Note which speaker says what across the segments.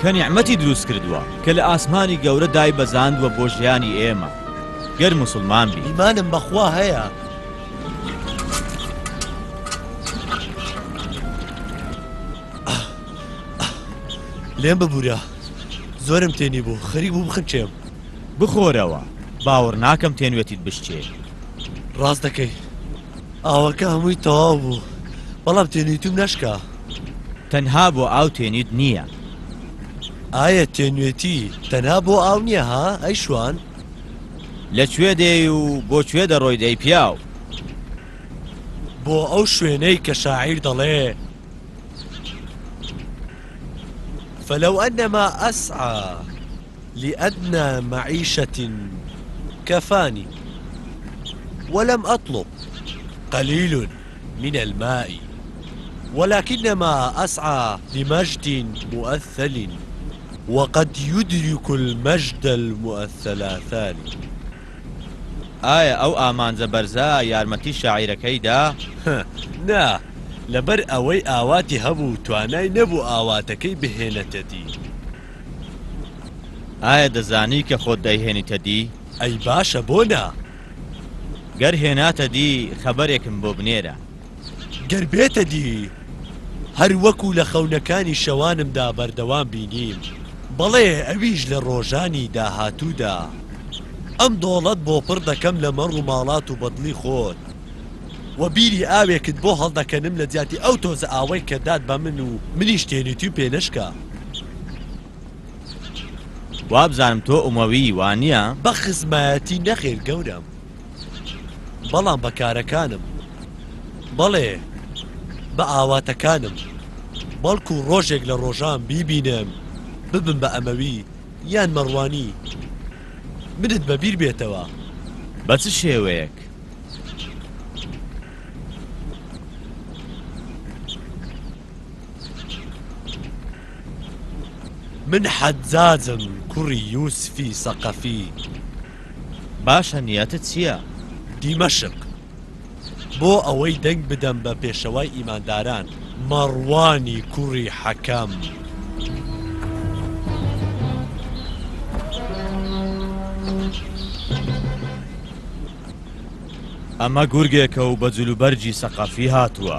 Speaker 1: کە نیعمەتی دروست کردووە کە لە ئاسمانی گەورە دایبەزاندووە بۆ ژیانی ئێمە گەر موسڵمان بین.
Speaker 2: ئیمانم بە خوا هەیە. لێم ببورە زۆرم تێنی بوو خەریک بوو بخنچێم.
Speaker 1: بخۆرەوە باوەڕ ناکەم تێنوێتیت بشچێ.
Speaker 2: ڕاست دەکەی ئاوەکە هەمووی تەواو بوو بەڵام تێنویتوم نەشکا.
Speaker 1: تەنها بۆ ئاو تێنویت نییە.
Speaker 2: ئایە تێنوێتی تەنها بۆ ئاو نییە ها ئەی شوان؟
Speaker 1: لە کوێ دێی و بۆ کوێ دەڕۆیت ئەی پیاو؟
Speaker 2: بۆ ئەو شوێنەی کە شاعیر دەڵێ فلو أنما أسعى لأدنى معيشة كفاني ولم أطلب قليل من الماء ولكنما اسعا لمجد مؤثل وقد يدرك المجد المؤثلاثان
Speaker 1: ئایا ئەو ئامانجە بەرزە یارمەتی شاعیرەکەی دا؟
Speaker 2: نا، لەبەر ئەوەی ئاواتی هەبوو توانای نەبوو ئاواتەکەی بهێنێتە دی.
Speaker 1: ئایا دەزانی کە خۆت دەیهێنیتە دی؟
Speaker 2: ئەی باشە بۆ نا؟
Speaker 1: گەر هێناتە دی خەبەرێکم بۆ بنێرە.
Speaker 2: گەر بێتە دی هەر وەکو لە خەونەکانی شەوانمدا بەردەوام بینیم، بەڵێ ئەویش لە ڕۆژانی داهاتوودا. ئەم دۆڵەت بۆ پڕ دەکەم لە مەڕ و ماڵات و بەدڵی خۆت و بیری ئاوێکت بۆ هەڵدەکەنم لە جیاتی ئەو تۆزە ئاوەی کە دات بە من و منیش تێنیتوی پێ نەشکا.
Speaker 1: وابزانم تۆ ئومەویی وانیە؟
Speaker 2: بە خزمایەتی نەخێر گەورەم بەڵام بە کارەکانم بەڵێ بە ئاواتەکانم بەڵکو ڕۆژێک لە ڕۆژان بیبینم ببم بە ئەمەوی یان مەڕوانی منت بە بیر بێتەوە
Speaker 1: بە چ شێوەیەک؟
Speaker 2: من حەجاجم کوڕی یوسفی سەقەفی
Speaker 1: باشە نیەتە چییە؟
Speaker 2: دیمەشق بۆ ئەوەی دەنگ بدەم بە پێشەوای ئیمانداران مەڕوانی کوڕی حەکەم.
Speaker 1: ئەمە گورگێکە و بە جلوبەرگی سەقافی هاتووە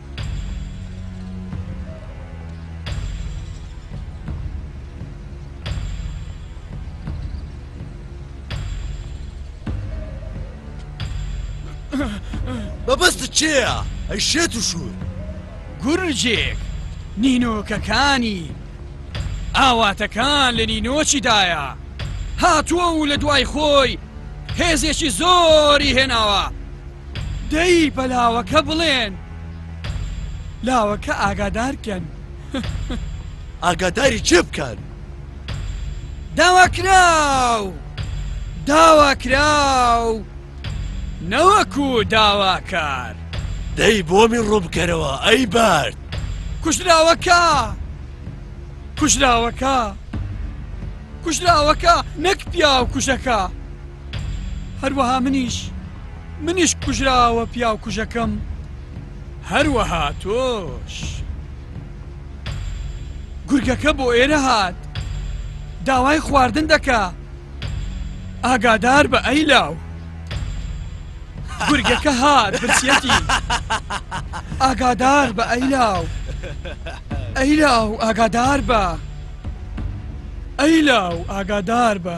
Speaker 2: بەبەست چێە ئەی شێت و شوور
Speaker 3: گورجێک نینۆکەکانی ئاواتەکان لە نینۆچیدایە هاتووە و لە دوای خۆی هێزێکی زۆری هێناوە دەی بە لاوەکە بڵێن لاوەکە ئاگادارکەن
Speaker 2: ئاگاداری چێ بکەن
Speaker 3: داواکراو داواکراو نەوەکو داواکار
Speaker 2: دەی بۆمی ڕووبکەرەوە ئەی بارد
Speaker 3: کوژراوەکە کوژراوەکە کوژراوەکە نەک پیاو کوژەکە هەروەها منیش منیش کوژراوە پیاو کوژەکەم هەروەها تۆش گورگەکە بۆ ئێرە هات داوای خواردن دەکا ئاگادار بە ئەی لاو گورگەکە هات برسیەتی ئاگادار بە ئەی لاو ئەی لاو ئاگادار بە ئەی لاو ئاگادار بە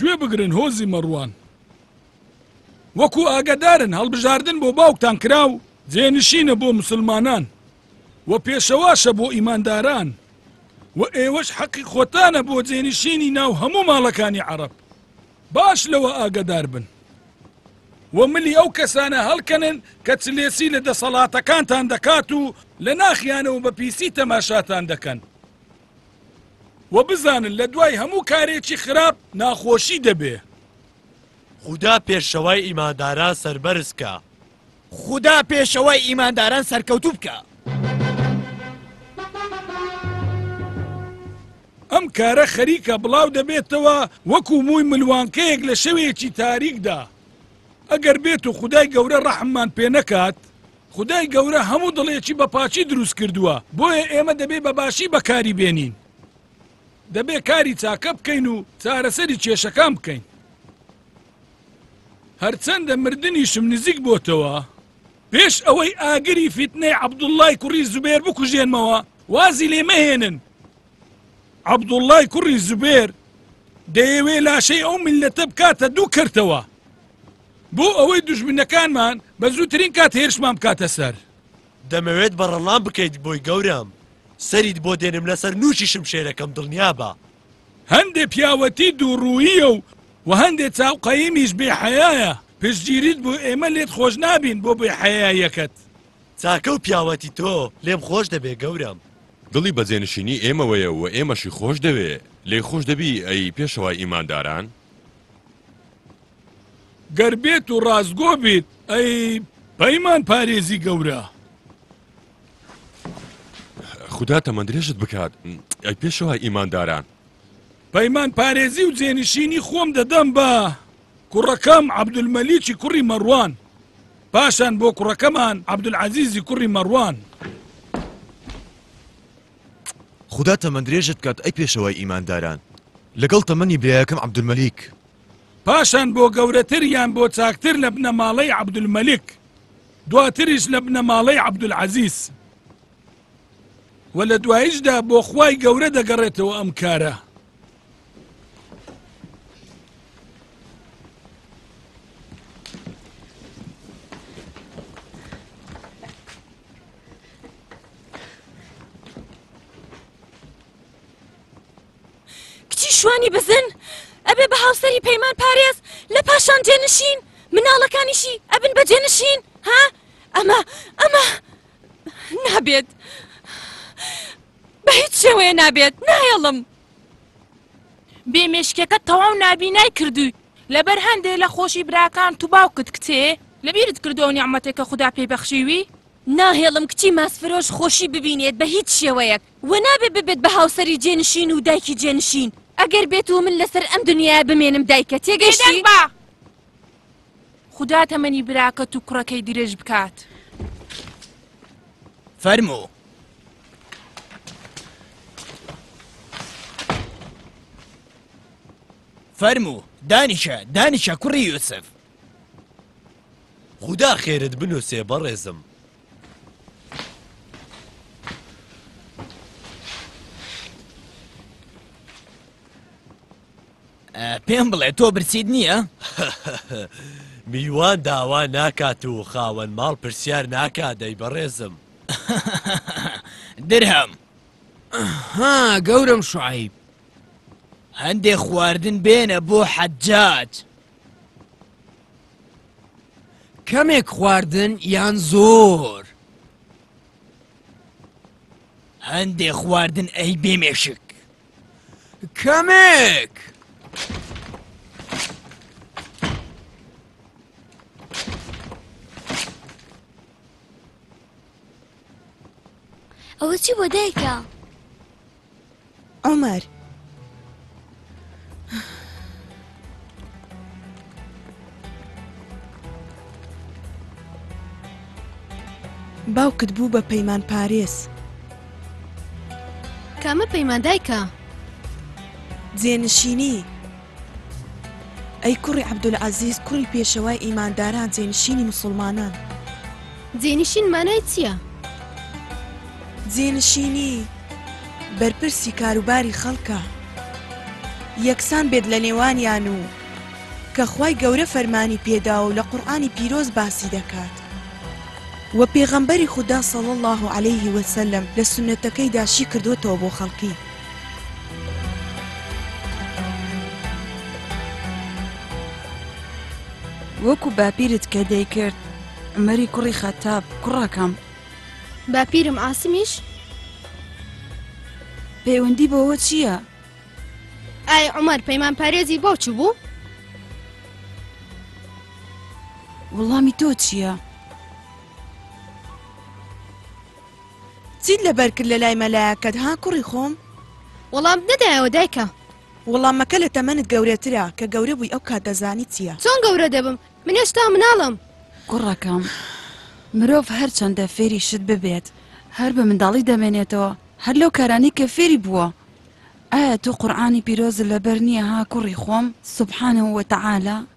Speaker 4: گوێ بگرن هۆزی مەڕوان وەکو ئاگدارن هەڵبژاردن بۆ باوکتان کرا و جێنشینە بۆ مسلمانان و پێشەواشە بۆ ئیمانداران و ئێوەش حەقی خۆتانە بۆ جێنشینی ناو هەموو ماڵەکانی عرب باش لەوە ئاگەدار بن و ملی ئەو کەسانە هەڵکەنن کە چلێسی لە دەسەڵاتەکانتان دەکات و لە ناخیانەوە بە پیسی تەماشاتان دەکەن و بزانن لە دوای هەموو کارێکی خراپ ناخۆشی دەبێ.
Speaker 2: خودا پێشەوای ئیمانداران سەربەرز
Speaker 1: کا. خودا پێشەوای ئیمانداران سەرکەوتوو بکا.
Speaker 4: ئەم کارە خەریکە بڵاو دەبێتەوە وەکو مووی ملوانکەیەک لە شەوێکی تاریکدا ئەگەر بێت و خودای گەورە ڕەحممان پێ نەکات خودای گەورە هەموو دڵێکی بە پاچی دروست کردووە بۆیە ئێمە دەبێ بە باشی بەکاری بێنین دەبێ کاری چاکە بکەین و چارەسەری کێشەکان بکەین هەرچەندە مردنیشم نزیک بۆتەوە، پێش ئەوەی ئاگری فیتنەی عەبدوڵڵای کوڕی زوبێر بکوژێنمەوە، وازی لێ مەهێنن. عەبدوڵڵای کوڕی زوبێر دەیەوێ لاشەی ئەو میللەتە بکاتە دوو کەرتەوە، بۆ ئەوەی دوژمنەکانمان بە زووترین کات هێرشمان بکاتە سەر.
Speaker 2: دەمەوێت بەڕەڵڵام بکەیت بۆی گەورەم، سەریت بۆ دێنم لەسەر نووکی شمشێرەکەم دڵنیابە.
Speaker 4: هەندێ پیاوەتی دوو ڕووییە و وە هەندێ چاو قەیمیش بێ حەیایە پشتگیریت بۆ ئێمە لێت خۆش نابین بۆ بێ حەیایەکەت.
Speaker 2: چاکە و پیاوەتی تۆ لێم خۆش دەبێ گەورەم.
Speaker 5: دڵی بە جێنشینی ئێمەوەیە و ئێمەشی خۆش دەوێ. لێی خۆش دەبی ئەی پێشەوای ئیمانداران.
Speaker 4: گەر بێت و ڕاستگۆ بیت ئەی پەیمان پارێزی گەورە.
Speaker 5: خودا تەمەندرێژت بکات ئەی پێشەوە ئیمانداران
Speaker 4: پەیمان پارێزی و جێنشینی خۆم دەدەم بە کوڕەکەم عبدولمەلیکی کوڕی مەڕوان پاشان بۆ کوڕەکەمان عبدولعزیزی کوڕی مەڕوان
Speaker 1: خودا تەمەندرێژت کات ئەی پێشەوەی ئیمانداران لەگەڵ تەمەنی برایەکەم عبدولمەلیک
Speaker 4: پاشان بۆ گەورەتر یان بۆ چاکتر لە بنەماڵەی عەبدولمەلیک، دواتریش لە بنەماڵەی عەبدولعەزیز و لە دواییشدا بۆ خوای گەورە دەگەڕێتەوە ئەم کارە.
Speaker 6: کچی شوانی بزن ئەبێ بە هاوسەری پەیمان پارێز لە پاشان جێنشین مناڵەکانیشی ئەبن بە جێنشین ها ئەمە ئەمە نابێت بە هیچ شێوەیە نابێت نایەڵم
Speaker 7: بێ مێشکەکە تەواو نابینای کردووی لەبەر هەندێ لە خۆشی براکان تو باوکت کچێ لەبیرت کردو نیعممەتێکە خوددا پێی بەخشیوی
Speaker 6: ناهێڵم کچی ماسفرۆش خۆشی ببینێت بە هیچ شێوەیەک وە نابێ ببێت بە هاوسەری جێنشین و دایکی جێنشین ئەگەر بێت و من لەسەر ئەم دنیایە بمێنم دایکە تێگەشتی؟
Speaker 7: بێدەنگ بە. خودا تەمەنی براکەت و کوڕەکەی درێژ بکات.
Speaker 1: فەرموو. فەرموو دانیشە دانیشە کوڕی یوسف.
Speaker 2: خودا خێرت بنووسێ بەڕێزم.
Speaker 1: پێم بڵێ تۆ برسیت نییە؟
Speaker 2: میوان داوا ناکات و خاوەن ماڵ پرسیار ناکا دەی بەڕێزم
Speaker 1: درهەم
Speaker 8: ها گەورم شعیب
Speaker 1: هەندێک خواردن بێنە بۆ حەجات.
Speaker 8: کەمێک خواردن یان زۆر؟
Speaker 1: هەندێ خواردن ئەی بێ مێشک
Speaker 8: کەمێک!
Speaker 9: ئەوە چی بۆ دایکە؟
Speaker 10: عمر باوکت بوو بە پەیمان پارێز
Speaker 9: کامە پەیمان دایکە؟
Speaker 10: جێنشینی ئەی کوڕی عەبدولعەزیز کوڕی پێشەوای ئیمانداران جێنشینی موسوڵمانان.
Speaker 9: جێنشین مانای چیە؟
Speaker 10: جێنشینی بەرپرسی کاروباری خەڵکە یەکسان بێت لە نێوانیان و کە خوای گەورە فەرمانی پێداوە و لە قورئانی پیرۆز باسی دەکات و پێغەمبەری خودا صلی اللە علیه وسلم لە سوننەتەکەیدا شی کردۆتەوە بۆ خەڵکی.
Speaker 11: وەکو باپیرت کە دەیکرد عمەری کوڕی خەتاب کوڕەکەم
Speaker 9: باپیرم ئاسمیش
Speaker 11: پەیوەندی بەوە چییە؟
Speaker 9: ئای عمر پەیمان پارێزی بۆ چ بوو؟
Speaker 11: وڵامی تۆ چییە؟
Speaker 10: چیت لەبەر کرد لەلای مەلایەکەت ها کوڕی خۆم؟
Speaker 9: وەڵامت نەدایەوە دایکە.
Speaker 10: وەڵامەکە لە تەمەنت گەورەترە، کە گەورە بووی ئەو کات دەزانی چییە.
Speaker 9: چۆن گەورە دەبم؟ من هێشتا مناڵم.
Speaker 11: کوڕەکەم، مرۆڤ هەرچەندە فێری شت ببێت، هەر بە منداڵی دەمێنێتەوە، هەر لەو کارانەی کە فێری بووە. ئایا تۆ قورئانی پیرۆزت لەبەر نییە ها کوڕی خۆم؟ سبحانە وتعالی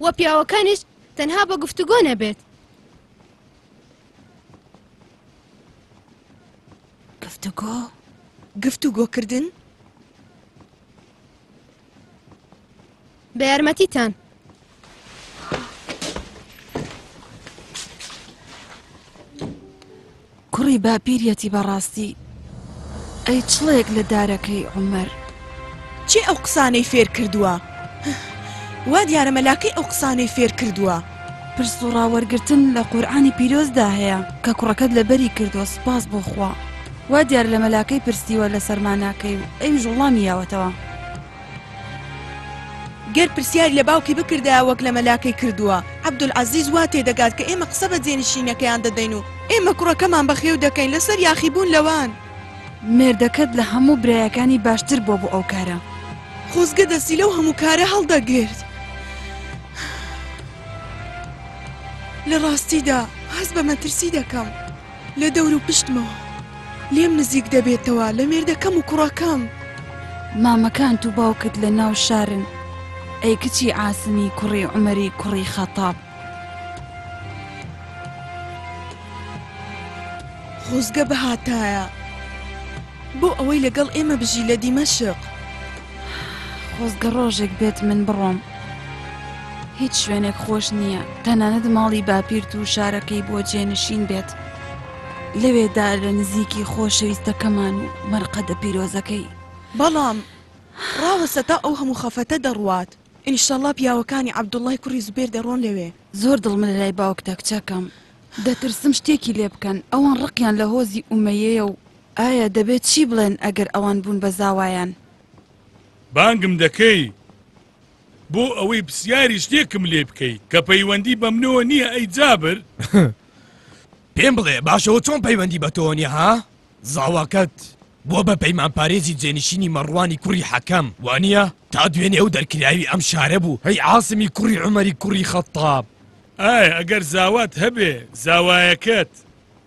Speaker 11: و
Speaker 9: پیاوەکانیش تەنها بە گفتوگۆ نەبێت
Speaker 11: گفتوگۆ
Speaker 10: گفتوگۆکردن
Speaker 9: بە یارمەتیتان
Speaker 11: کوڕی باپیریەتی بەڕاستی ئەی چڵێک لە دارەکەی عومەر.
Speaker 10: کێ ئەو قسانەی فێر کردووە؟ وا دیارە مەلاکەی ئەو قسانەی فێر کردووە.
Speaker 11: پرس و ڕاوەرگرتن لە قورئانی پیرۆزدا هەیە کە کوڕەکەت لەبەری کردووە سوپاس بۆ خوا وا دیارە لە مەلاکەی پرسیوە لەسەر ماناکەی و ئەویش وڵامی یاوەتەوە.
Speaker 10: گەر پرسیاری لە باوکی بکردایە وەک لە مەلاکەی کردووە، عەبدولعەزیز وا تێدەگات کە ئێمە قسە بە جێنشینەکەیان دەدەین و ئێمە کوڕەکەمان بەخێو دەکەین لەسەر یاخیبوون لەوان.
Speaker 11: مێردەکەت لە هەموو برایەکانی باشتر بووە بۆ ئەو کارە.
Speaker 10: خۆزگە دەستی لەو هەموو کارە هەڵدەگرت. لە ڕاستیدا هەست بە مەترسی دەکەم. لە دەوروپشتمەوە لێم نزیک دەبێتەوە لە مێردەکەم و کوڕەکەم.
Speaker 11: مامەکانت و باوکت لە ناو شارن ئەی کچی عاسمی کوڕی عومەری کوڕی خەتاب.
Speaker 10: خۆزگە بهاتایە بۆ ئەوەی لەگەڵ ئێمە بژی لە دیمەشق.
Speaker 11: خۆزگە ڕۆژێک بێت من بڕۆم هیچ شوێنێک خۆش نییە تەنانەت ماڵی باپیرت و شارەکەی بۆ جێنشین بێت لەوێدا لە نزیکی خۆشەویستەکەمان و مەرقەدە پیرۆزەکەی
Speaker 10: بەڵام ڕاوەسە تا ئەو هەموو خەفەتە دەڕوات ئینشەڵا پیاوەکانی عبدوڵای کوڕی زوبێر دەڕۆن لەوێ
Speaker 11: زۆر دڵ من لای باوکتە کچەکەم دەترسم شتێکی لێ بکەن ئەوان ڕقیان لە هۆزی ئومەیەیە و ئایا دەبێت چی بڵێن ئەگەر ئەوان بوون بە زاوایان؟
Speaker 4: بانگم دەکەی بۆ ئەوەی پسیاری شتێکم لێ بکەی کە پەیوەندی بەمنەوە نییە ئەی جابر
Speaker 8: پێم بڵێ باشەوە چۆن پەیوەندی بە تۆ نیە ها زاواکەت بۆ بە پەیمان پارێزی جێنشینی مەڕوانی کوڕی حەکەم وانە تا دوێنێ ئەو دەرکراوی ئەم شارە بوو هەی عاسمی کوڕی عمەری کوڕی خەتاب
Speaker 4: ئایا ئەگەر زاوات هەبێ زاوایەکەت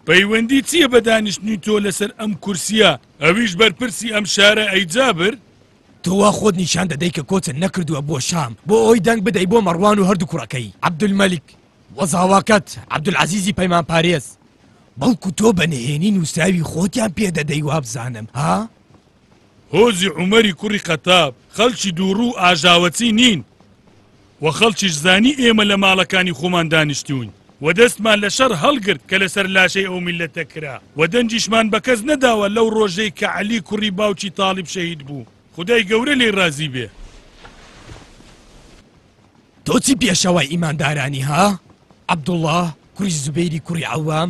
Speaker 4: پەیوەندی چیە بە دانیشتنی تۆ لەسەر ئەم کورسیە ئەویش بەرپرسی ئەم شارە ئەی جابر؟
Speaker 8: تۆ وا خۆت نیشان دەدەی کە کۆچت نەکردووە بۆ شام بۆ ئەوەی دەنگ بدەی بۆ مەڕوان و هەردوو کوڕەکەی عەبدولمەلیک و زاواکەت عەبدولعەزیزی پەیمانپارێز، بەڵکو تۆ بە نهێنی نووسراوی خۆتیان پێ دەدەی وابزانم ها؟
Speaker 4: هۆزی عومەری کوڕی خەتاب خەڵکی دووڕوو و ئاژاوەچی نین و خەڵکیش زانی ئێمە لە ماڵەکانی خۆمان دانیشتووین و دەستمان لە شەڕ هەڵگرت کە لەسەر لاشەی ئەو میللەتە کرا و دەنگیشمان بە کەس نەداوە لەو ڕۆژەی کە عەلی کوڕی باوکی تاڵیب شەهید بوو خودای گەورە لێی ڕازی بێ.
Speaker 8: تۆ چی پێشەوای ئیماندارانی ها؟ عەبدوڵڵا کوڕی زوبەیری کوڕی عەوام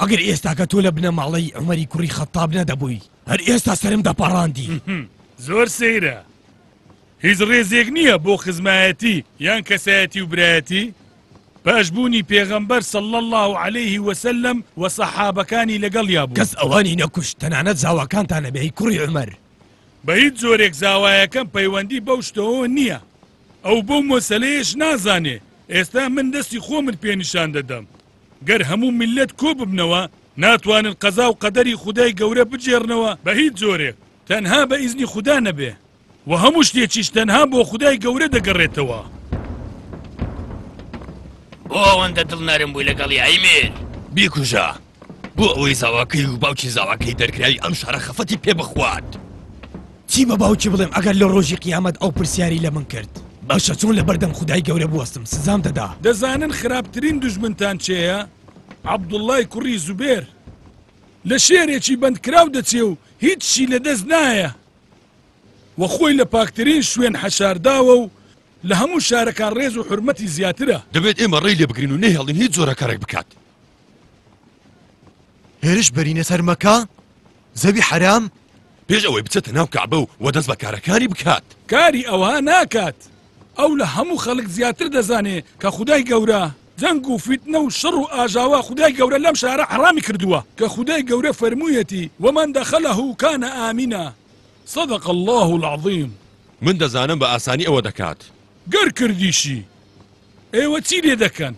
Speaker 4: ئەگەر
Speaker 8: ئێستاکە تۆ لە بنەماڵەی عمەری کوڕی خەتاب نەدەبووی هەر ئێستا سرم دەپەڕاندی
Speaker 4: زۆر سەیرە هیچ ڕێزێک نییە بۆ خزمایەتی یان کەسایەتی و برایەتی پاش بوونی پێغەمبەر سەڵ الله و عليه وسلم و سەحابەکانی لەگەڵ یا بوو
Speaker 8: کەس ئەوانی نەکوشت تەنانەت زاواکانتان نەبێ هی کوڕی عمەر
Speaker 4: بە هیچ زۆرێک زاوایەکەم پەیوەندی بەو شتەوە نییە ئەو بەو مەسلەیەش نازانێ ئێستا من دەستی خۆمن پێنیشان دەدەم گەر هەموو میللەت کۆ ببنەوە ناتوانن قەزا و قەدەری خودای گەورە بگێڕنەوە بە هیچ جۆرێک تەنها بە ئیزنی خودا نەبێ وە هەموو شتێکیش تەنها بۆ خودای گەورە دەگەڕێتەوە.
Speaker 12: بۆ ئەوەندە دڵ نەرم بووی لەگەڵی ئەی میر؟
Speaker 2: بیکوژە بۆ ئەوەی زاواکەی و باوکی زاواکەی دەرکراوی ئەم شارە خەفەتی پێ بخوات.
Speaker 8: چی بە باوکی بڵێم ئەگەر لە ڕۆژی قیامەت ئەو پرسیاری لە من کرد؟ باشە چۆن لە بەردەم خودای گەورە بوەستم سزام دەدا؟
Speaker 4: دەزانن خراپترین دوژمنتان کێیە؟ عەبدوڵڵای کوڕی زوبێر لە شێرێکی بەندکراو دەچێ و هیچی لە دەست نایە و خۆی لە پاکترین شوێن حەشارداوە و لە هەموو شارەکان ڕێز و حورمەتی زیاترە.
Speaker 5: دەبێت ئێمە ڕێی لێ بگرین و نەهێڵین هیچ جۆرە کەرێک بکات.
Speaker 13: هێرش بەرینە سەر مەکە زەوی حەرام
Speaker 5: پێش ئەوەی بچێتە ناو کەعبە و وە دەست بە کارەکانی بکات
Speaker 4: کاری ئەوە ناکات ئەو لە هەموو خەڵک زیاتر دەزانێ کە خودای گەورە جەنگ و فیتنە و شەڕ و ئاژاوە خودای گەورە لەم شارە حەڕامی کردووە کە خودای گەورە فەرموویەتی وەمەن دەخەلەه کانە ئامینە صدق الله العظیم
Speaker 5: من دەزانم بە ئاسانی ئەوە دەکات
Speaker 4: گەر کردیشی ئێوە چی لێ دەکەن؟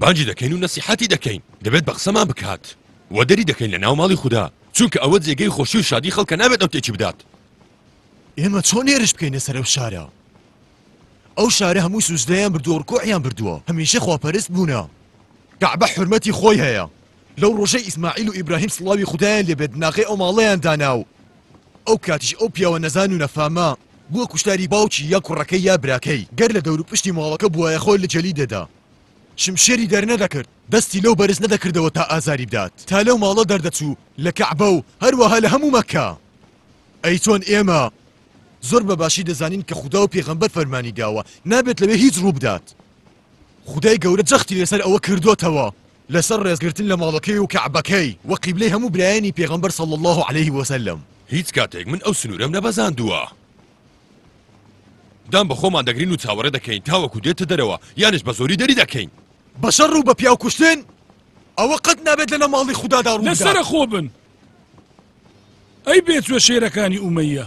Speaker 5: بانگی دەکەین و نەسیحەتی دەکەین، دەبێت بە قسەمان بکات و دەری دەکەین لەناو ماڵی خودا، چونکە ئەوە جێگەی خۆشی و شادی خەڵکە نابێت ئەو تێکی بدات.
Speaker 13: ئێمە چۆن هێرش بکەینە سەر ئەو شارە؟ ئەو شارە هەموو سوجدەیان بردووە و رکوعیان بردووە، هەمیشە خواپەرست بوونە. کەعبە حورمەتی خۆی هەیە، لەو رۆژەی ئیسماعیل و ئیبراهیم سڵاوی خودایان لێ بێت بناغەی ئەو ماڵەیان دانا و، ئەو کاتیش ئەو پیاوە نەزان و نەفامە بووە کوشتاری باوکی یا کوڕەکەی یا براکەی گەر لە دەورو پشتی ماڵەکە بوایە خۆی لە جەلی دەدا شمشێری دەرنەدەکرد دەستی لەو بەرز نەدەکردەوە تا ئازاری بدات تا لەو ماڵە دەردەچوو لە کەعبە و هەروەها لە هەموو مەککە ئەی چۆن ئێمە زۆر بە باشی دەزانین کە خودا و پێغەمبەر فەرمانی داوە نابێت لەوێ هیچ ڕووبدات. خودای گەورە جەختی لەسەر ئەوە کردۆتەوە لەسەر ڕێزگرتن لە ماڵەکەی و کەعبەکەی و قیبلەی هەموو برایانی پێغەمبەر صلی اللە علیە وسلم.
Speaker 5: هیچ کاتێک من ئەو سنوورەم نەبەزاندووە. دان بە خۆمان دەگرین و چاوەڕێ دەکەین تاوەکو دێتە دەرەوە یانیش بە زۆری دەری دەکەین.
Speaker 13: بە شەڕ و بە پیاو کوشتن ئەوە قەت نابێت لە نە ماڵی خودادا ڕوو
Speaker 4: بدات. لەسەرەخۆ بن ئەی بێچوە شێرەکانی ئومەیە.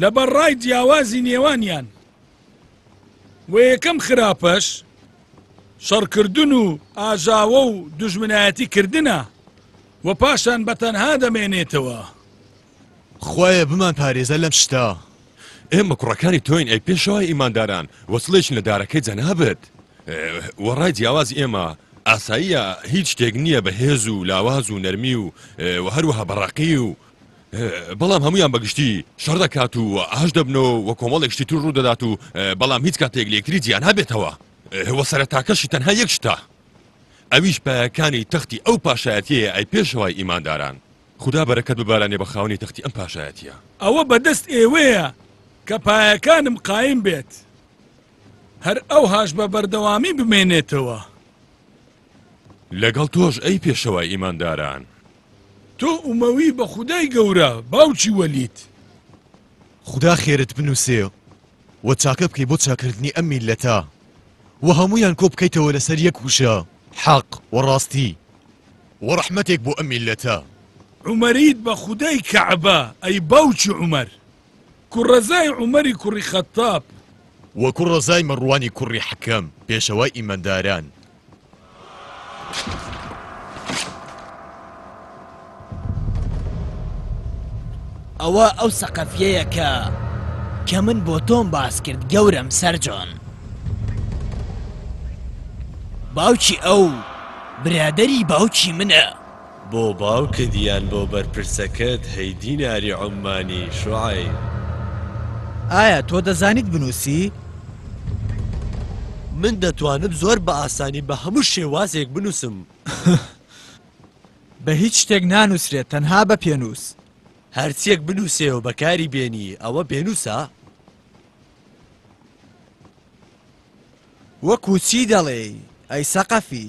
Speaker 4: لەبەر ڕای جیاوازی نێوانیان و یەکەم خراپەش شەڕکردن و ئاژاوە و دوژمنایەتی کردنە و پاشان بەتەنها دەمێنێتەوە.
Speaker 13: خوایە بمان پارێزە لەم شتە.
Speaker 5: ئێمە کوڕەکانی تۆین ئەی پێشەوای ئیمانداران وەسڵێکی لە دارەکەی جەنابت وە ڕای جیاواز ئێمە ئاساییە هیچ شتێک نییە بە هێز و لاواز و نەرمی و وە هەروەها بەڕەقی و بەڵام هەموویان بە گشتی شەڕ دەکات و ئاش دەبنەوە و کۆمەڵێک شتی تر ڕوودەدات و بەڵام هیچ کاتێک لە یەکتری جیا نابێتەوە وە سەرەتاکەشی تەنها یەک شتە ئەویش پایەکانی تەختی ئەو پاشایەتیەیە ئەی پێشەوای ئیمانداران خودا بەرەکەت ببارانێ بە خاوەنی تەختی ئەم پاشایەتیە.
Speaker 4: ئەوە بەدەست ئێوەیە کە پایەکانم قایم بێت هەر ئەوهاش بە بەردەوامی بمێنێتەوە.
Speaker 5: لەگەڵ تۆش ئەی پێشەوای ئیمانداران.
Speaker 4: تۆ ئومەوی بە خودای گەورە باوکی وەلید.
Speaker 13: خودا خێرت بنوسێ و چاکە بکەی بۆ چاکردنی ئەم میللەتە و هەموویان کۆ بکەیتەوە لەسەر یەک وشە حەق و ڕاستی و ڕەحمەتێک بۆ ئەم میللەتە.
Speaker 4: عومەریت بە خودای کەعبە ئەی باوکی عومەر. کوڕەزای عومەری کوڕی خەتتاب.
Speaker 13: و کوڕەزای مەڕوانی کوڕی حەکەم پێشەوای ئیمەنداران.
Speaker 14: ئەوە ئەو سەقەفیەیە کە کە من بۆ تۆم باس کرد گەورەم سەرجۆن. باوکی ئەو برادەری باوکی منە.
Speaker 2: بۆ باوکت یان بۆ بەرپرسەکەت هەی دیناری عوممانی شوعەیب.
Speaker 15: ئایا تۆ دەزانیت بنووسی؟
Speaker 2: من دەتوانم زۆر بە ئاسانی بە هەموو شێوازێک بنووسم.
Speaker 15: بە هیچ شتێک نانووسرێت تەنها بە پێنووس.
Speaker 2: هەرچییەک بنووسێ و بەکاری بێنی ئەوە پێنووسە؟
Speaker 15: وەکوو چی دەڵێی ئەی سەقەفی؟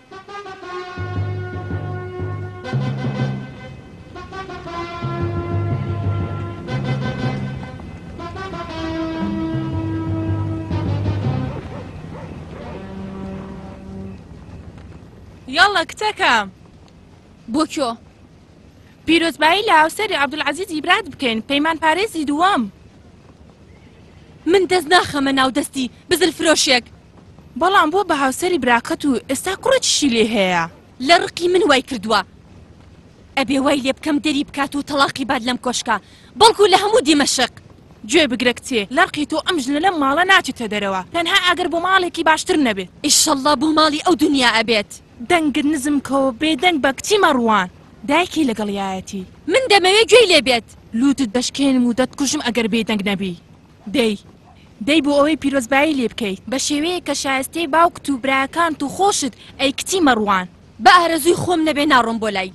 Speaker 7: یاڵڵە کچەکە
Speaker 6: بۆ کۆ
Speaker 7: پیرۆزبایی لە هاوسەری عبدولعزیزی برات بکەین پەیمان پارێزی دووەم
Speaker 6: من دەست ناخەمە ناو دەستی بزل فرۆشێک
Speaker 7: بەڵام بوە بە هاوسەری براکەت و ئێستا کوڕێکیشی لێ هەیە.
Speaker 6: لە ڕقی من وای کردوە. ئەبێ وای لێ بکەم دەری بکات و تەڵاقی بات لەم کۆشکە. بەڵکو لە هەموو دیمەشق.
Speaker 7: گوێ بگرە کچێ لە ڕقی تۆ ئەم ژنە لەم ماڵە ناچێتە دەرەوە تەنها ئەگەر بۆ ماڵێکی باشتر نەبێ.
Speaker 6: ئیشەڵڵا بۆ ماڵی ئەو دونیا ئەبێت.
Speaker 7: دەنگت نزم کەوە بێدەنگ بە کچی مەڕوان. دایکی لەگەڵیایەتی.
Speaker 6: من دەمەوێ گوێی لێ بێت.
Speaker 7: لووتت دەشکێنم و دەتکوژم ئەگەر بێدەنگ نەبی. دەی دەی بۆ ئەوەی پیرۆزبایی لێ بکەیت بە شێوەیەک کە شایستەی باوکت و برایەکانت و خۆشت ئەی کچی مەڕوان.
Speaker 6: بە ئارەزووی خۆم نەبێ ناڕۆم بۆ لای.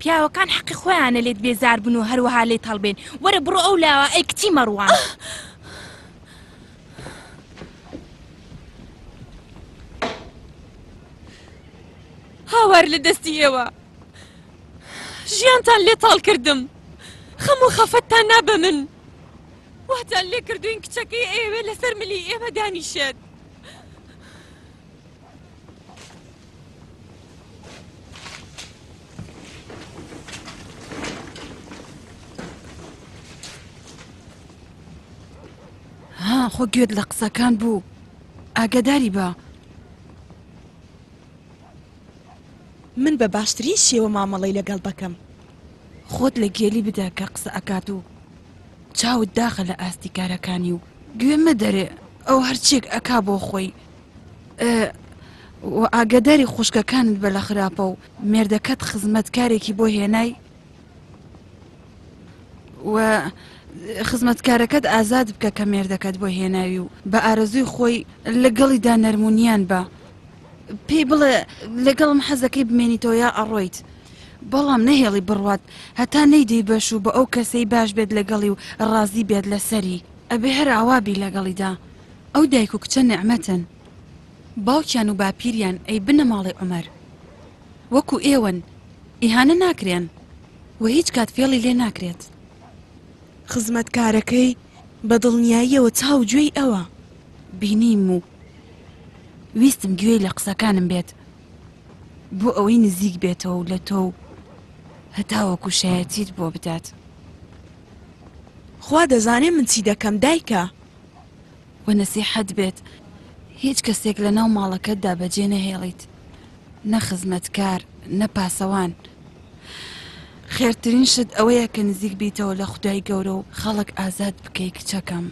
Speaker 7: پیاوەکان حەقی خۆیانە لێت بێزار بن و هەروەها لێت هەڵبێن. وەرە بڕۆ ئەو لاوە ئەی کچی مەڕوان.
Speaker 6: هاوار لە دەستی ئێوە ژیانتان لێ تاڵ کردم. خەم و خەفەتتان نا بە من. واتان لێکردووین کچەکەی ئەیەوێت لەسەر ملی ئێمە دانیشێت.
Speaker 11: ها خۆ گوێت لە قسەکان بوو ئاگاداری بە
Speaker 10: من بە باشترین شێوە مامەڵی لەگەڵ دەکەم
Speaker 11: خۆت لە گێلی بدە کە قسە ئەکات و چاوت داخە لە ئاستی کارەکانی و گوێ مەدەرێ ئەو هەرچێک ئەکا بۆ خۆی و ئاگەداری خوشکەکانت بە لە خراپە و مێردەکەت خزمەتکارێکی بۆ هێنای و خزمەتکارەکەت ئازاد بکە کە مێردەکەت بۆ هێناوی و بە ئارەزوی خۆی لەگەڵیدا نەرمونیان بە پێی بڵێ لەگەڵم حەزەکەی بمێنیتەوە یا ئەڕۆیت بەڵام نەهێڵی بڕوات هەتا نەیدەی بەش و بە ئەو کەسەی باش بێت لەگەڵی و ڕازی بێت لەسەری ئەبێ هەر ئاوا بی لەگەڵیدا ئەو دایک و کچە نیعمەتن باوکیان و باپیریان ئەی بنەماڵەی عومەر وەکو ئێوەن ئیهانە ناکرێن و هیچ کات فێڵی لێ ناکرێت.
Speaker 10: خزمەتکارەکەی بە دڵنیاییەوە چاو و گوێی ئەوە.
Speaker 11: بینیم و ویستم گوێی لە قسەکانم بێت بۆ ئەوەی نزیک بێتەوە و لە تۆ و هەتاوەکو شایەتیت بۆ بدات
Speaker 10: خوا دەزانێ من چی دەکەم دایکە
Speaker 11: و نەسیحەت بێت هیچ کەسێک لە ناو ماڵەکەتدا بەجێ نەهێڵیت نە خزمەتکار نە پاسەوان خێرترین شت ئەوەیە کە نزیک بیتەوە لە خدای گەورە و خەڵک ئازاد بکەی کچەکەم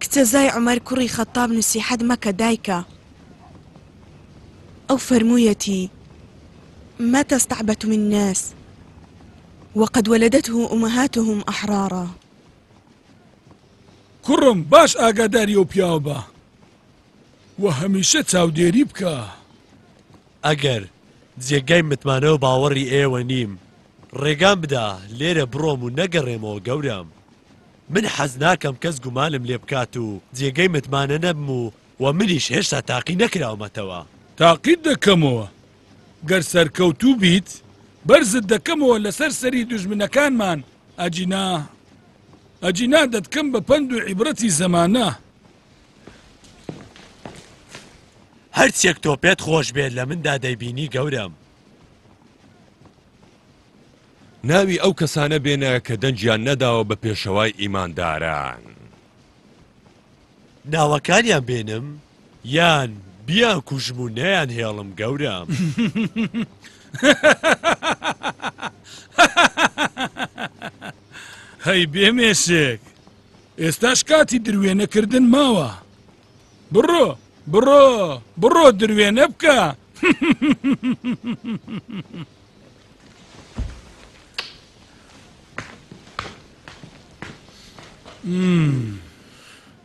Speaker 10: کچە زای عمر کوڕی خەتاب نسیحەت مەکە دایکە. ئەو فەرموویەتی، ما تستعبت من ناس وقد ولدته امهاتهم احرارا.
Speaker 4: کوڕم باش ئاگاداری ئەو پیاوە بە و هەمیشە چاودێری بکە.
Speaker 2: ئەگەر جێگای متمانە و باوەڕی ئێوە نیم، ڕێگام بدە لێرە بڕۆم و نەگەڕێمەوە گەورەم. من حەز ناکەم کەس گومانم لێ بکات و جێگەی متمانە نەبم و، وە منیش هێشتا تاقی نەکراومەتەوە.
Speaker 4: تاقیت دەکەمەوە گەر سەرکەوتوو بیت بەرزت دەکەمەوە لەسەر سەری دوژمنەکانمان ئەگینا ئەگینا دەتکەم بە پەند و عیبرەتی زەمانە.
Speaker 2: هەرچیەک تۆ پێت خۆش بێت لە مندا دەیبینی گەورەم.
Speaker 5: ناوی ئەو کەسانە بێنە کە دەنگیان نەداوە بە پێشەوای ئیمانداران.
Speaker 2: ناوەکانیان بێنم یان بیانکوژم و نەیان هێڵم گەورەم
Speaker 4: هەی بێ مێشێک ئێستاش کاتی دروێنەکردن ماوە بڕۆ بڕۆ بڕۆ دروێنە بکە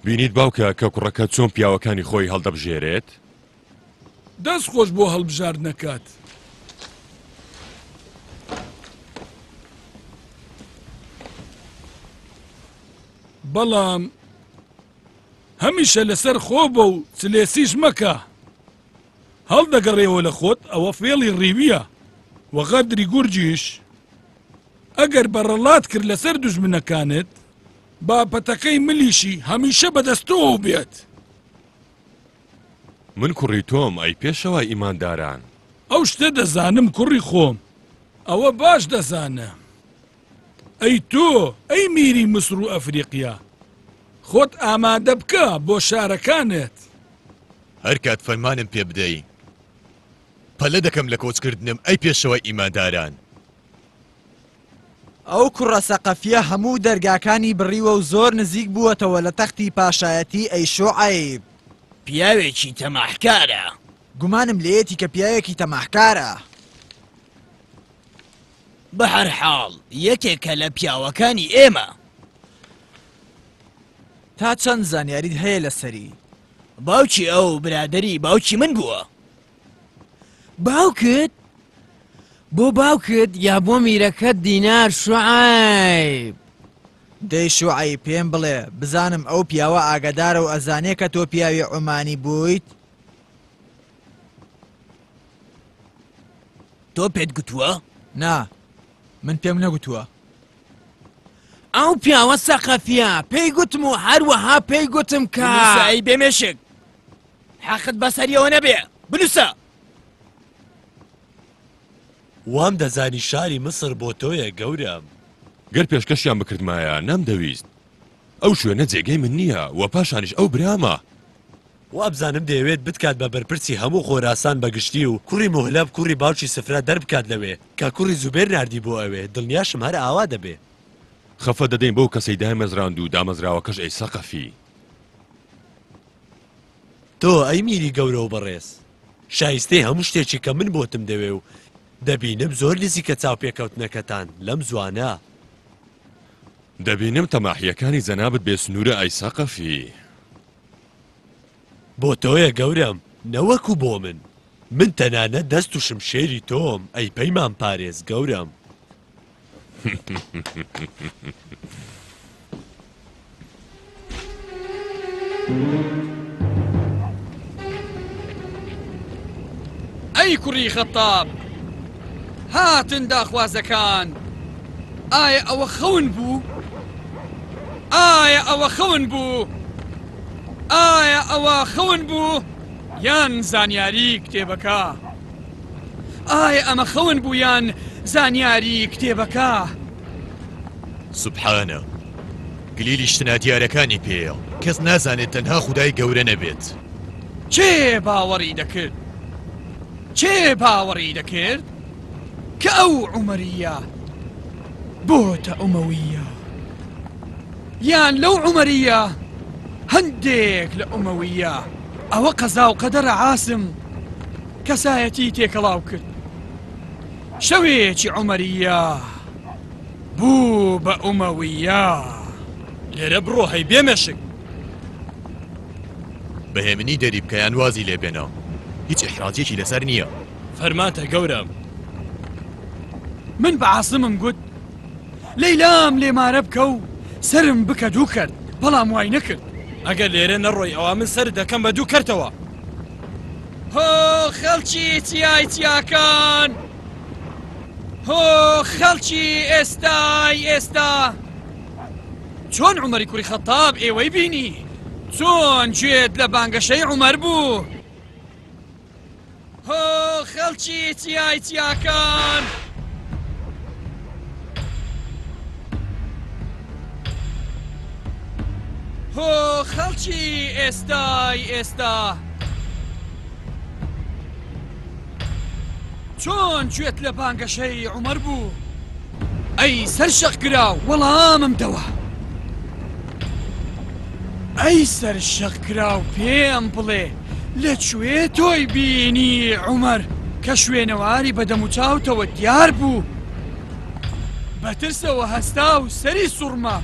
Speaker 5: بینیت باوکە کە کوڕەکە چۆن پیاوەکانی خۆی هەڵدەبژێرێت
Speaker 4: دەست خۆش بۆ هەڵبژار نەکات بەڵام هەمیشە لەسەر خۆ بە و سلێسیش مەکە هەڵدەگەڕێیەوە لە خۆت ئەوە فێڵی ڕیویە وە غەدری گورجیش ئەگەر بەڕەڵات کرد لەسەر دوژمنەکانت با پەتەکەی ملیشی هەمیشە بەدەست تۆوە بێت.
Speaker 5: من کوڕی تۆم ئەی پێشەوای ئیمانداران.
Speaker 4: ئەو شتە دەزانم کوڕی خۆم ئەوە باش دەزانم. ئەی تۆ ئەی میری مسڕ و ئەفریقیا خۆت ئامادە بکە بۆ شارەکانت.
Speaker 13: هەر کات فەرمانم پێ بدەی پەلە دەکەم لە کۆچ کردنم ئەی پێشەوای ئیمانداران.
Speaker 15: ئەو کوڕە سەقەفیە هەموو دەرگاکانی بڕیوە و زۆر نزیک بووەتەوە لە تەختی پاشایەتی ئەی شوعەیب.
Speaker 14: پیاوێکی تەماحکارە.
Speaker 15: گومانم لێیەتی کە پیاوێکی تەماحکارە.
Speaker 14: بەهەرحاڵ یەکێکە لە پیاوەکانی ئێمە.
Speaker 15: تا چەند زانیاریت هەیە لەسەری؟
Speaker 14: باوکی ئەو برادەری باوکی من بووە
Speaker 8: باوکت بۆ باوکت یا بۆ میرەکەت دینار شعیب
Speaker 15: دەی شوعی پێم بڵێ بزانم ئەو پیاوە ئاگدارە و ئەزانێ کە تۆ پیاوی عمانی بوویت
Speaker 14: تۆ پێت گوتووە؟
Speaker 15: نا من پێم نەگوتووە.
Speaker 8: ئەو پیاوە سەقەفیە پێی گوتم و هەروەها پێی گوتم کە
Speaker 14: سایی بێمێشک حەقت بەسەریەوە نەبێ بنووسە
Speaker 2: وام دەزانی شاری مسر بۆ تۆیە گەورەم.
Speaker 5: گەر پێشکەشیان بکردمایە نەمدەویست. ئەو شوێنە جێگەی من نییە و پاشانیش ئەو برامە.
Speaker 2: وابزانم دەیەوێت بتکات بە بەرپرسی هەموو خۆراسان بە گشتی و کوڕی موهلەب کوڕی باوکی سفرە دەربکات لەوێ کە کوڕی زوبێر ناردی بۆ ئەوێ دڵنیاشم هەر ئاوا دەبێ.
Speaker 5: خەفەت دەدەین بەو کەسەی دایمەزراند و دامەزراوەکەش ئەی سەقەفی.
Speaker 2: تۆ ئەی میری گەورە و بەڕێز. شایستەی هەموو شتێکی کە من بۆتم دەوێ و دەبینم زۆر نزیکە چاوپێکەوتنەکەتان لەم زوانە.
Speaker 5: دەبینم تەماحییەکانی جەنابت بێ سنوورە ئەی سەقەفی.
Speaker 2: بۆ تۆیە گەورەم نەوەکو بۆ من. من تەنانەت دەست و شمشێری تۆم ئەی پەیمان پارێز گەورەم.
Speaker 3: ئەی کوڕی خەتتاب! هاتن داخوازەکان ئایا ئەوە خەون بوو؟ ئایا ئەوە خەون بوو؟ ئایا ئەوە خەون بوو؟ یان زانیاری کتێبەکە؟ ئایا ئەمە خەون بوو یان زانیاری کتێبەکە؟
Speaker 13: سبحانە گلیلی شتنا دیارەکانی پێیە کەس نازانێت تەنها خودای گەورە نەبێت.
Speaker 3: کێ باوەڕی دەکرد؟ کێ باوەڕی دەکرد کە ئەو عومەریە بۆتە ئومەویە یان لەو عومەریە هەندێک لە ئومەویە ئەوە قەزا و قەدەرە عاسم کەسایەتی تێکەڵاو کرد شەوێکی عومەریە بوو بە ئومەویە
Speaker 1: لێرە بڕۆ هەی بێمێشک
Speaker 13: بەهێمنی دەری بکە یان وازی لێ بێنە هیچ ئیحراجیەکی لەسەر نیە.
Speaker 1: فەرمانتە گەورەم.
Speaker 3: من بە عاسمم گوت لەیلام لێ مارە بکە و سەرم بکە دوو کەرت بەڵام وای نەکرد.
Speaker 1: ئەگەر لێرە نەڕۆی ئەوا من سەرت دەکەم بە دوو کەرتەوە.
Speaker 3: هۆ خەڵکی چیای چیاکان هۆ خەڵکی ئێستای ئێستا. چۆن عومەری کوری خەتاب ئێوەی بینی چۆن گوێت لە بانگەشەی عومەر بوو هۆ خەڵکی تیای تیاکان. هۆ خەڵکی ئێستای ئێستا چۆن گوێت لە بانگەشەی عومەر بوو؟ ئەی سەر شەقکراو وەڵامم دەوە. ئەی سەر شەقکراو پێم بڵێ لە کوێ تۆی بینی عومەر کە شوێنەواری بە دەموچاوتەوە دیار بوو. بە ترسەوە هەستا و سەری سوڕما.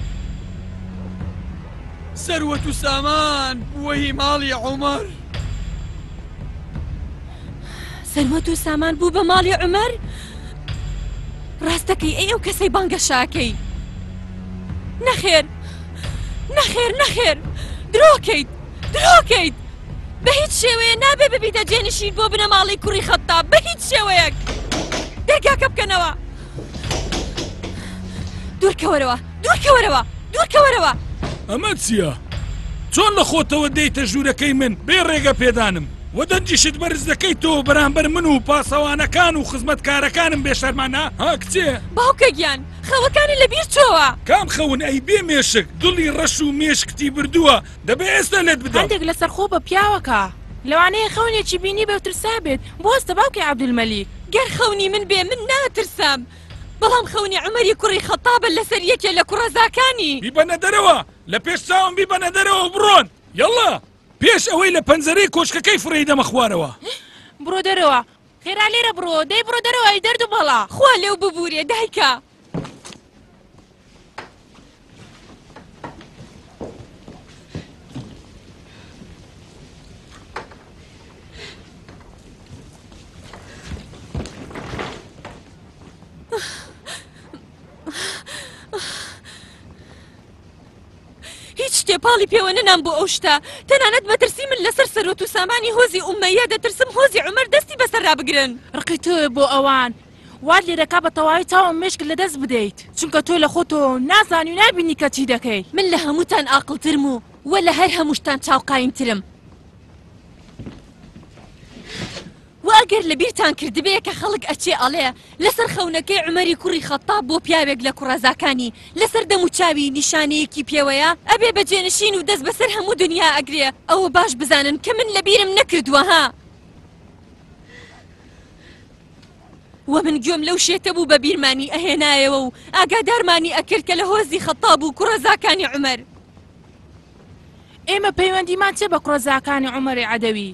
Speaker 3: سەروەت و سامان بووە هی ماڵی عومەر.
Speaker 6: سەروەت و سامان بوو بە ماڵی عمر ڕاستەکەی ئەی ئەو کەسەی بانگە شاکەی نەخێر نەخێر نەخێر درۆکەیت درۆکەیت بە هیچ شێوەیە نابێ ببیتە جێنشین بۆ بنەماڵی کوڕی خەتتا بە هیچ شێوەیەک دەرگاکە بکەنەوە دوورکەوەرەوە دوورکەوەرەوە دوورکەوەرەوە
Speaker 4: ئەمە چییە؟ چۆن لە خۆتەوە دێیتە ژوورەکەی من بێ ڕێگە پێدانم و دەنگیشت بەرز دەکەیتەوە بەرامبەر من و پاسەوانەکان و خزمەتکارەکانم بێ شەرمانە ها کچێ.
Speaker 6: باوکە گیان خەوەکانی لە بیر چۆوە.
Speaker 4: کام خەون ئەی بێ مێشک دڵی ڕەش و مێشکتی بردووە دەبێ ئێستا لێت بدەم.
Speaker 7: هەندێک لە سەرخۆ بە پیاوەکە لەوانەیە خەونێکی بینیبێ و ترسابێت بوەستە باوکی عەبدولمەلیک.
Speaker 6: گەر خەونی من بێ من ناترسم بەڵام خەونی عومەری کوڕی خەتابە لەسەر یەکێ لە کوڕەزاکانی.
Speaker 4: بیبەنە دەرەوە لە پێش چاوم بیبەنە دەرەوە و بڕۆن یەڵا. پێش ئەوەی لە پەنجەرەی کۆشکەکەی فڕێی دەمە خوارەوە.
Speaker 7: بڕۆ دەرەوە. خێرا لێرە بڕۆ. دەی بڕۆ دەرەوە ئەی دەرد و بەڵا.
Speaker 6: خوا لێو ببورێ دایکە. هیچ شتێ پاڵی پێوە نەنام بۆ ئەو شتە تەنانەت مەترسی من لەسەر سەرۆت و سامانی هۆزی ئومەیە دەترسم هۆزی عمر دەستی بەسەر رابگرن
Speaker 7: رقی تۆ بۆ ئەوان وات لێدەکا بە تەواوی چاو و مێشکت لەدەست بدەیت چونکە تۆ لە خۆتۆ نازانی و نابینی کە چی دەکەی
Speaker 6: من لە هەمووتان ئاقڵترم و وە لە هەر هەمووشتان چاوقایمترم. وە ئەگەر لە بیرتان کردبێ کە خەڵک ئەچێ ئەڵێ لەسەر خەونەکەی عومەری کوڕی خەتتاب بۆ پیاوێک لە کوڕەزاکانی لەسەر دەم و چاوی نیشانەیەکی پێوەیە ئەبێ بە جێنشین و دەست بەسەر هەموو دنیا ئەگرێ ئەوە باش بزانن کە من لە بیرم نەکردووە ها وە من گوێم لەو شێتە بوو بە بیرمانی ئەهێنایەوە و ئاگادارمانی ئەکرد کە لە هۆزی خەتتاب و کوڕەزاکانی عومەر
Speaker 7: ئێمە پەیوەندیمان چیە بە کوڕەزاکانی عومەری عەدەوی؟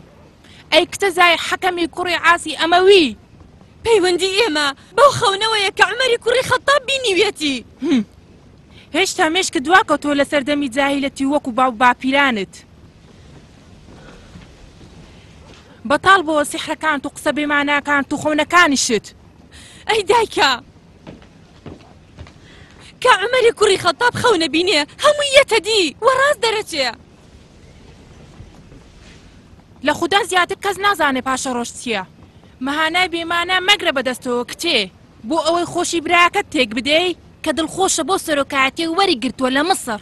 Speaker 7: ئەی کتەزای حەکەمی کوڕی عاسی ئەمەوی.
Speaker 6: پەیوەندی ئێمە بەو خەونەوەیە کە عومەری کوڕی خەتاب بینیویەتی.
Speaker 7: هم. هێشتا مێشکت دواکەوتووە لە سەردەمی جاهیلەتی و وەکو باو باپیرانت بەتاڵ بۆوە سیحرەکانت و قسە بێ ماناکانت و خەونەکانیشت.
Speaker 6: ئەی دایکە! کە عومەری کوڕی خەتاب خەونە بینێ هەمووی یەتە دی و ڕاست دەرەچێ.
Speaker 7: لە خودا زیاتر کەس نازانێ پاشەڕۆژ چییە مەهانای بێمانە مەگرە بەدەستەوە کچێ بۆ ئەوەی خۆشی براکەت تێک بدەی کە دڵخۆشە بۆ سەرۆکایەتی وەری گرتووە لە
Speaker 13: مسڕ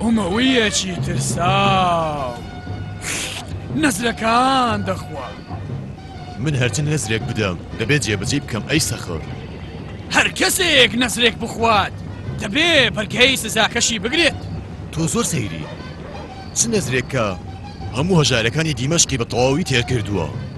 Speaker 3: ئومەویەکی ترساو نەزرەکان دەخوا
Speaker 13: من هەرچن نەزرێک بدەم دەبێ جێبەجێ بکەم ئەی سەخر
Speaker 3: هەر کەسێک نەزرێک بخوات دەبێ بەرگەی سزاکەشی بگرێت
Speaker 13: تۆ زۆر سەیری چ نەزرێکە هەموو هەژارەکانی دیمەشقی بە تەواوی
Speaker 3: تێکردووە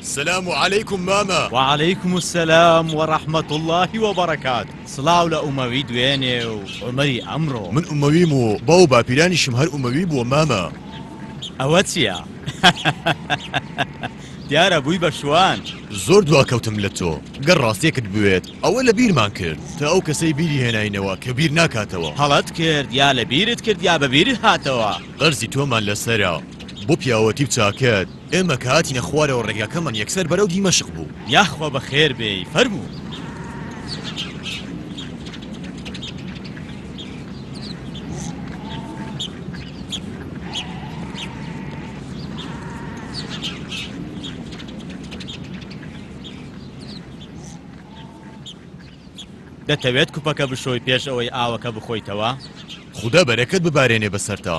Speaker 3: سلام علیکم مامە. وعلیکم
Speaker 16: السلام
Speaker 1: ورحمە اللە وبرکاتو سڵاو لە ئومەوی دوێنێ و عومەری ئەمڕۆ.
Speaker 16: من ئومەویم و باو و باپیرانیشم هەر ئومەوی بووە مامە.
Speaker 1: ئەوە چیە دیارە بووی بە شوان.
Speaker 16: زۆر دواکەوتم لە تۆ گەر ڕاستێکت بوێت ئەوە لە بیرمان کرد تا ئەو کەسەی بیری هێناینەوە کە بیر ناکاتەوە.
Speaker 1: هەڵەت کرد یا لە بیرت کرد یا بە بیرت هاتەوە.
Speaker 16: قەرزی تۆمان لەسەرە بۆ پیاوەتی و چاکەت. ئێمە کە هاتینە خوارەوە ڕێگاکەمان یەکسەر بەرەو دیمەشق بوو.
Speaker 1: یاخوا بەخێر بێی فەرموو. دەتەوێت کوپەکە بشۆی پێش ئەوەی ئاوەکە بخۆیتەوە؟
Speaker 16: خودا بەرەکەت ببارێنێ بەسەرتا.